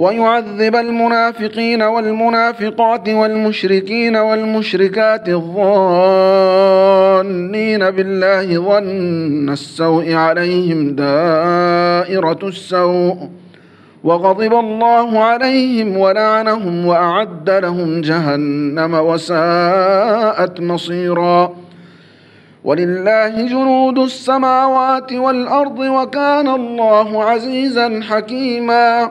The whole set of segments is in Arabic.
ويعذب المنافقين والمنافقات والمشركين والمشركات الظانين بالله ظن السوء عليهم دائرة السوء وغضب الله عليهم ولعنهم وأعد لهم جهنم وساءت مصيرا ولله جنود السماوات والأرض وكان الله عزيزا حكيما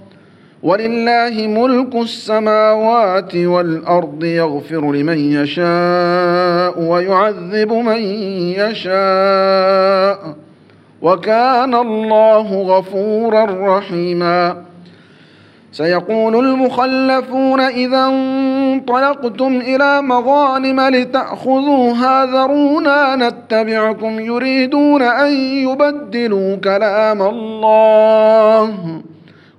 ولله ملك السماوات والأرض يغفر لمن يشاء ويعذب من يشاء وكان الله غفورا رحيما. سيقول المخلفون إذا انطلقتم إلى مغانم لتاخذوها ذرونا نتبعكم يريدون أن يبدلوا كلام الله.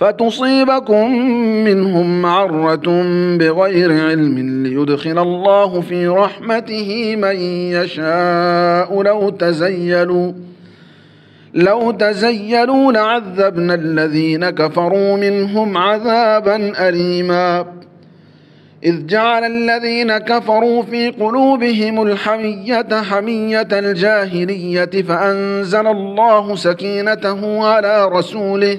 فتصيبكم منهم معرة بغير علم ليدخل الله في رحمته من يشاء. لو تزيلوا لو تزيلوا لعذبنا الذين كفروا منهم عذابا أليما. إذ جعل الذين كفروا في قلوبهم الحمية حمية الجاهلية فأنزل الله سكينته على رسوله.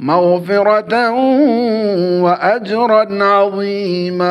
مغفرة وأجرا عظيما.